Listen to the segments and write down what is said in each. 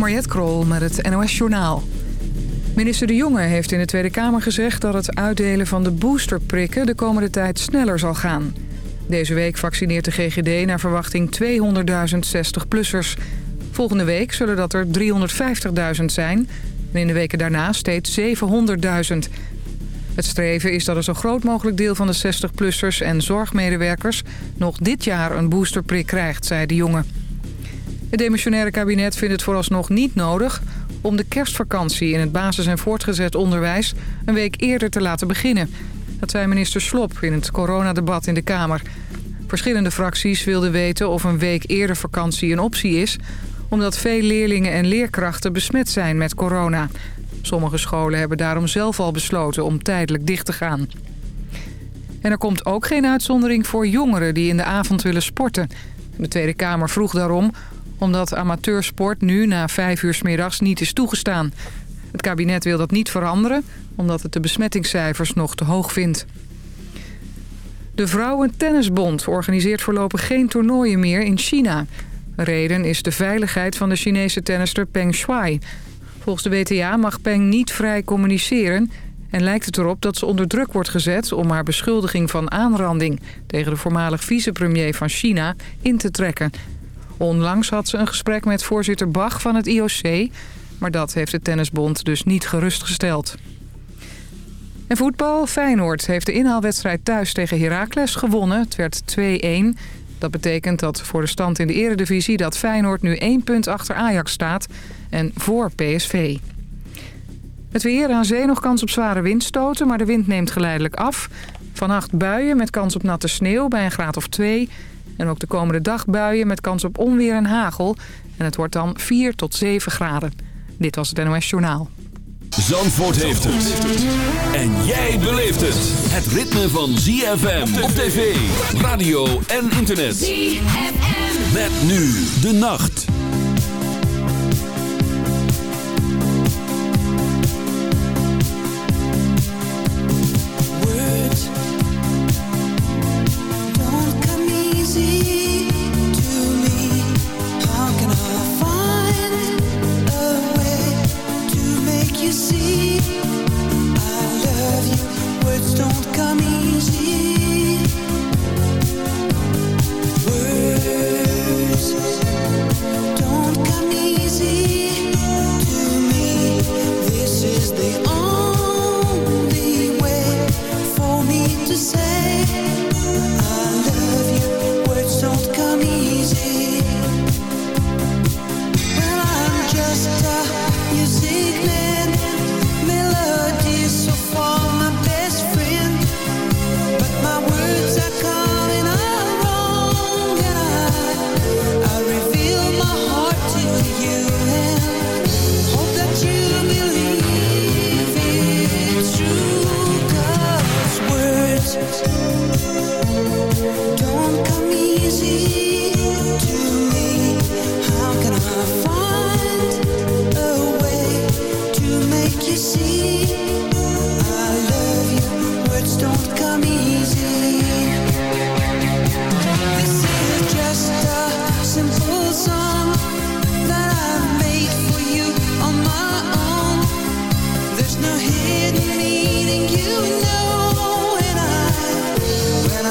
Mariette Krol met het NOS Journaal. Minister De Jonge heeft in de Tweede Kamer gezegd... dat het uitdelen van de boosterprikken de komende tijd sneller zal gaan. Deze week vaccineert de GGD naar verwachting 200.000 60-plussers. Volgende week zullen dat er 350.000 zijn... en in de weken daarna steeds 700.000. Het streven is dat een zo groot mogelijk deel van de 60-plussers en zorgmedewerkers... nog dit jaar een boosterprik krijgt, zei De Jonge. Het demissionaire kabinet vindt het vooralsnog niet nodig... om de kerstvakantie in het basis- en voortgezet onderwijs... een week eerder te laten beginnen. Dat zei minister Slop in het coronadebat in de Kamer. Verschillende fracties wilden weten of een week eerder vakantie een optie is... omdat veel leerlingen en leerkrachten besmet zijn met corona. Sommige scholen hebben daarom zelf al besloten om tijdelijk dicht te gaan. En er komt ook geen uitzondering voor jongeren die in de avond willen sporten. De Tweede Kamer vroeg daarom omdat amateursport nu na vijf uur s middags niet is toegestaan. Het kabinet wil dat niet veranderen, omdat het de besmettingscijfers nog te hoog vindt. De Vrouwentennisbond organiseert voorlopig geen toernooien meer in China. Reden is de veiligheid van de Chinese tennister Peng Shuai. Volgens de WTA mag Peng niet vrij communiceren... en lijkt het erop dat ze onder druk wordt gezet... om haar beschuldiging van aanranding... tegen de voormalig vicepremier van China in te trekken. Onlangs had ze een gesprek met voorzitter Bach van het IOC... maar dat heeft de Tennisbond dus niet gerustgesteld. En voetbal. Feyenoord heeft de inhaalwedstrijd thuis tegen Heracles gewonnen. Het werd 2-1. Dat betekent dat voor de stand in de eredivisie... dat Feyenoord nu één punt achter Ajax staat en voor PSV. Het weer aan zee nog kans op zware windstoten, maar de wind neemt geleidelijk af. Vannacht buien met kans op natte sneeuw bij een graad of 2... En ook de komende dag buien met kans op onweer en hagel. En het wordt dan 4 tot 7 graden. Dit was het NOS Journaal. Zandvoort heeft het. En jij beleeft het. Het ritme van ZFM op tv, radio en internet. ZFM. Met nu de nacht.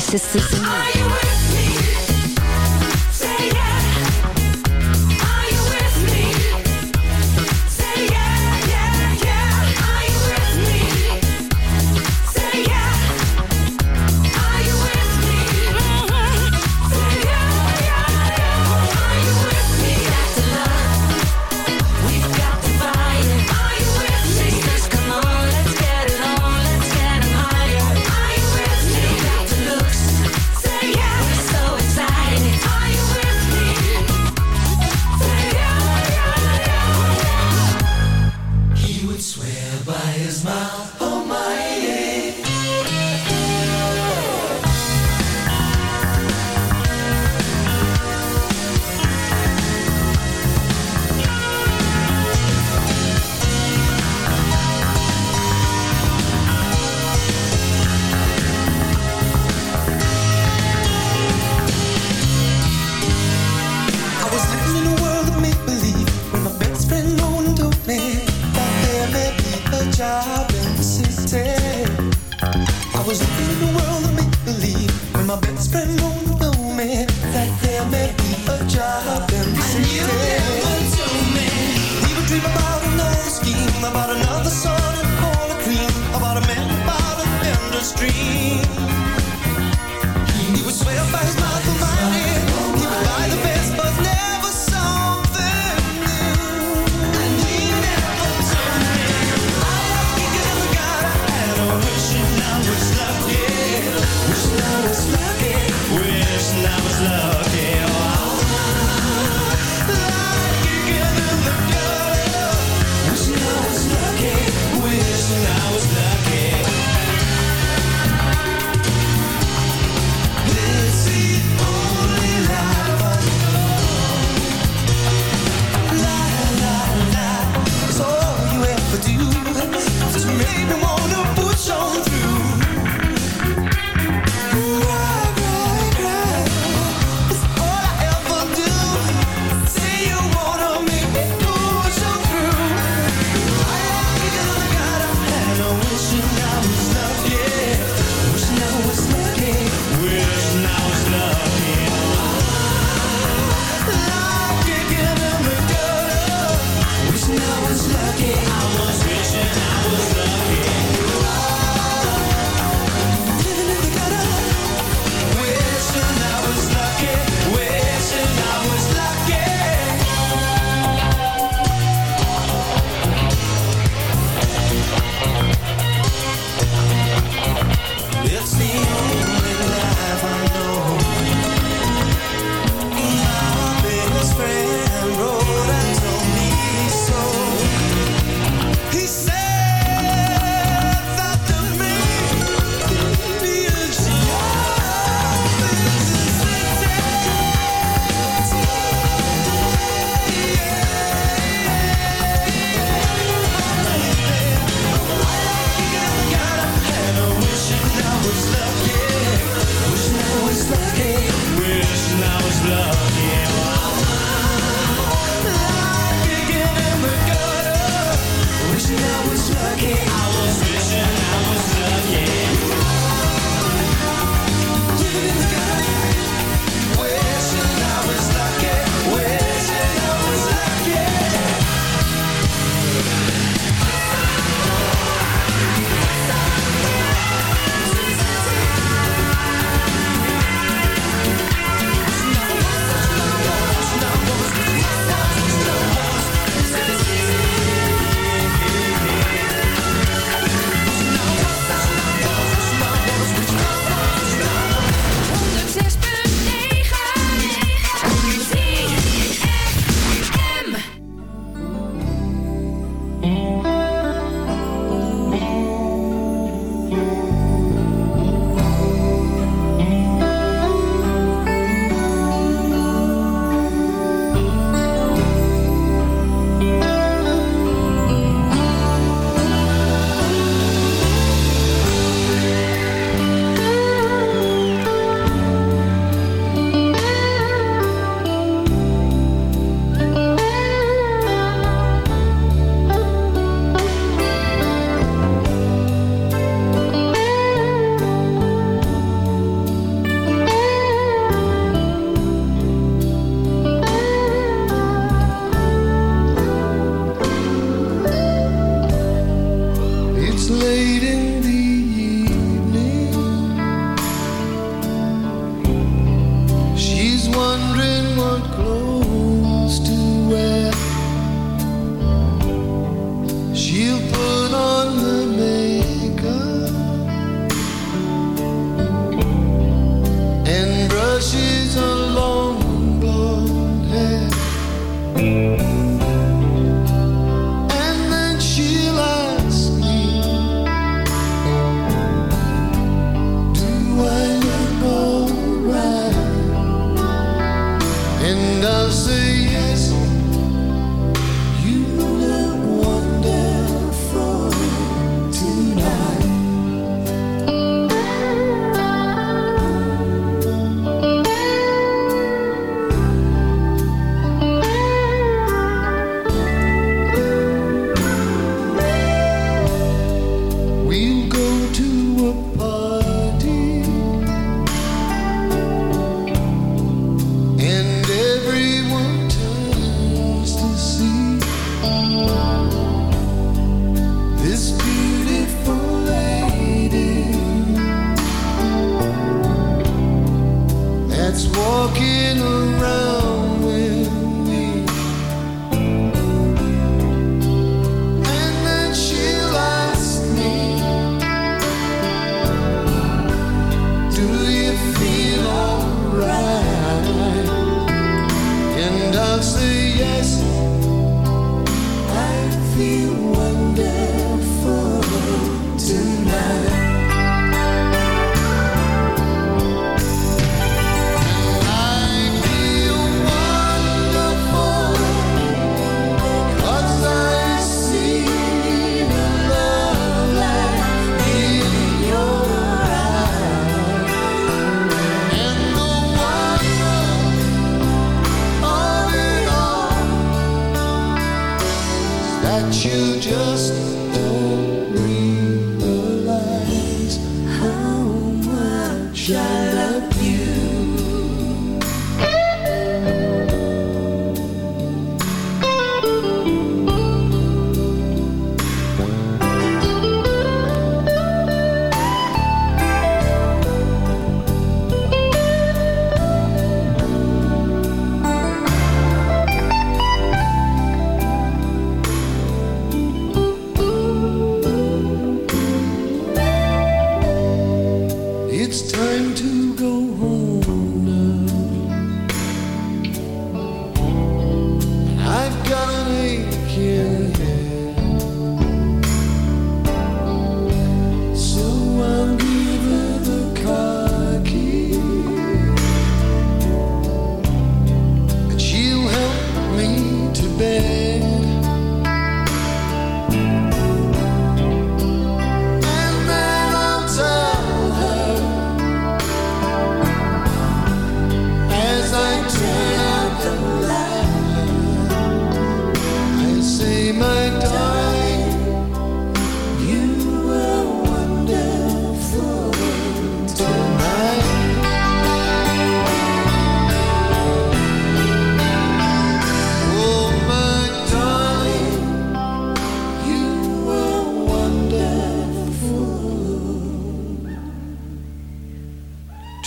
sisters and me.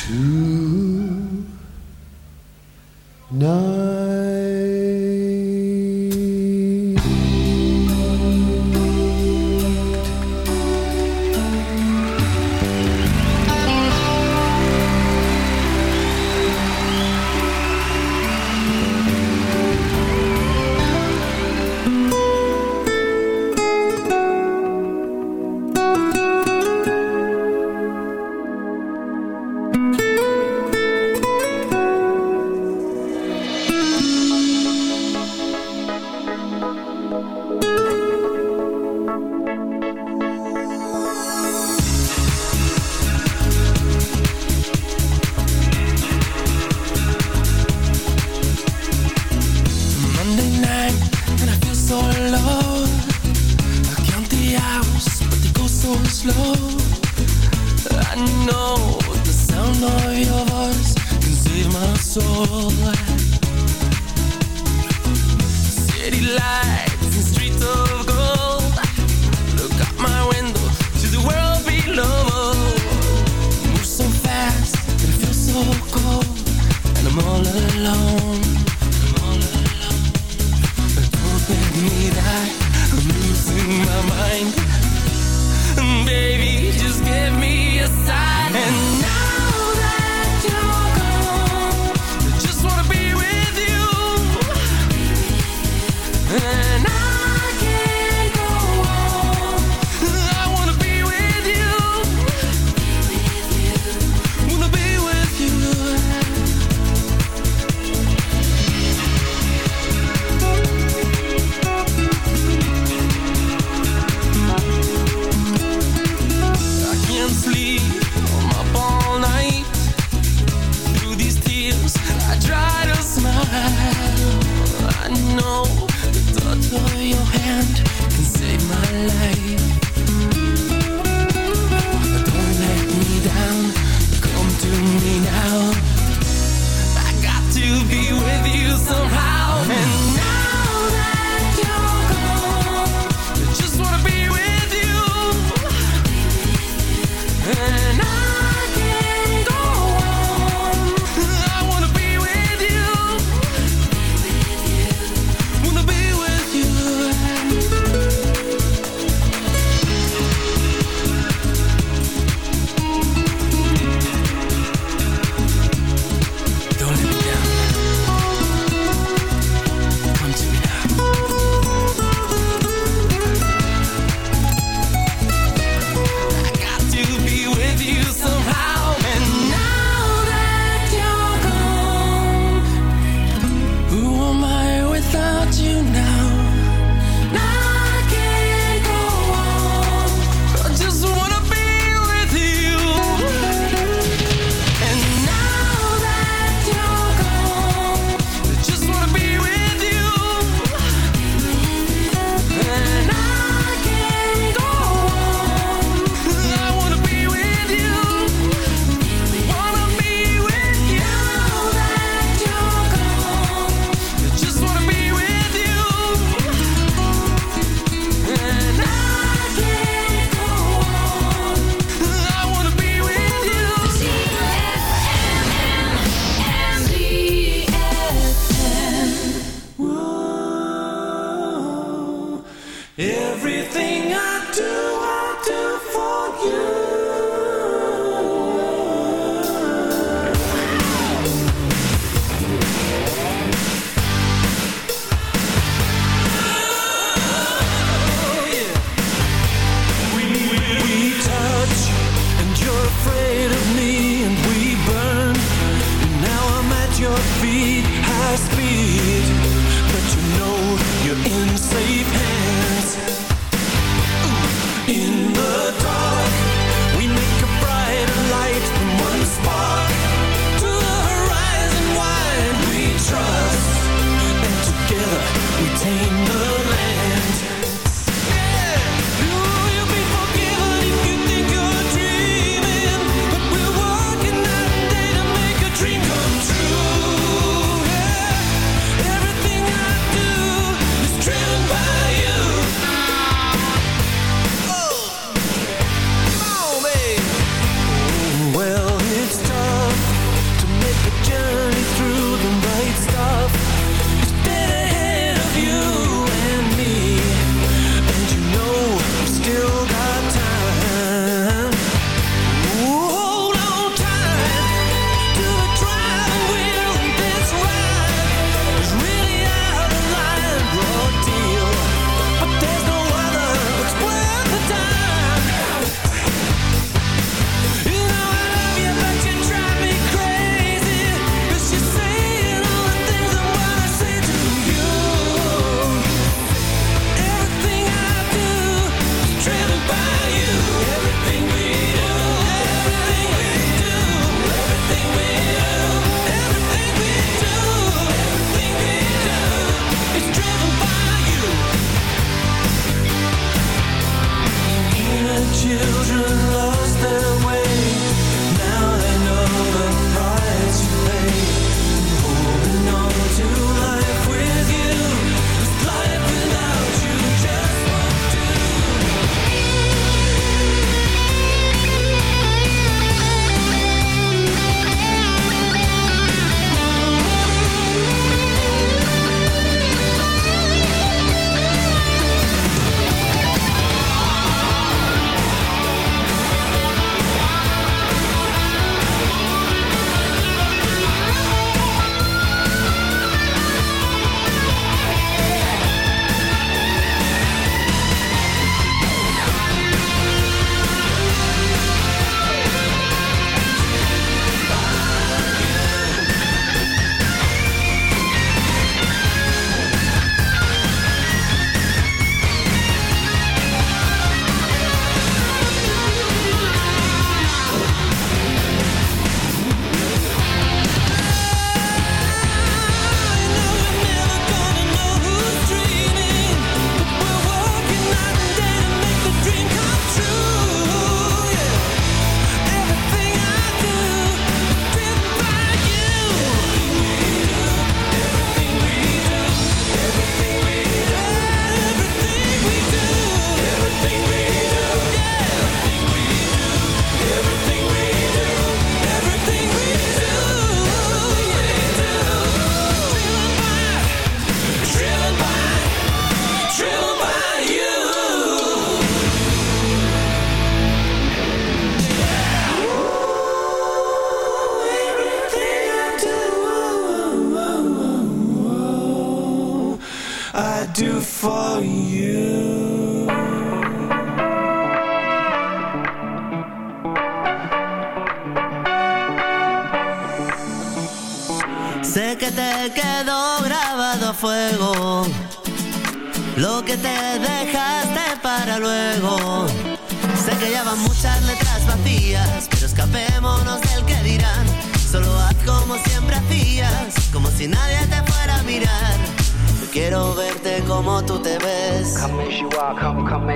to now.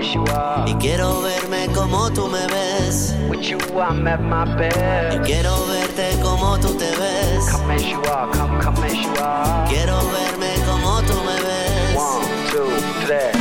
Y quiero verme como tú me ves. You, I'm at my best. Y quiero verte como tú te ves. Come as you are, come, come as you are. Quiero verme como tú me ves. One, two, three.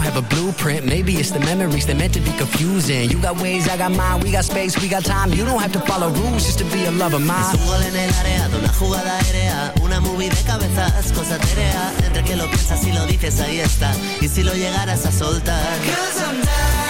This. Have a blueprint. Maybe it's the memories that meant to be confusing. You got ways, I got mine. We got space, we got time. You don't have to follow rules just to be a lover mine. Es un gol en el área de una jugada aérea. Una movie de cabezas, cosa terea. Entre que lo piensas y lo dices, ahí está. Y si lo llegaras a soltar. Cause I'm down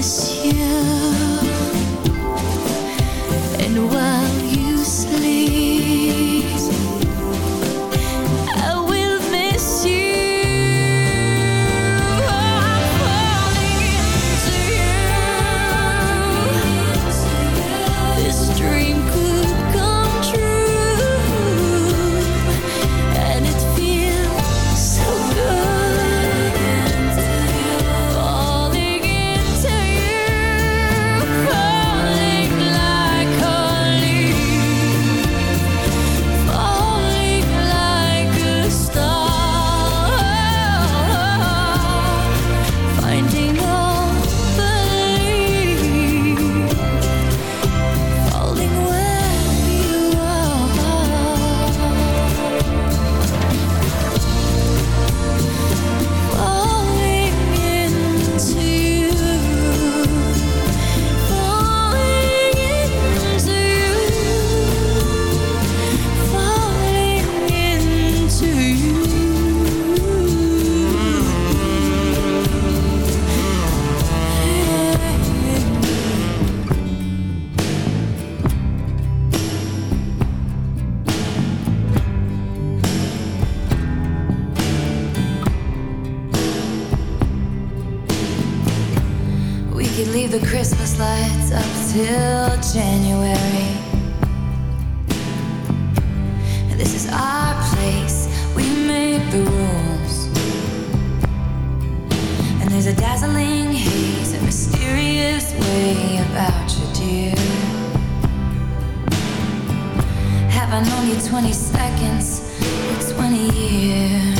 miss you. I've known you 20 seconds. For 20 years.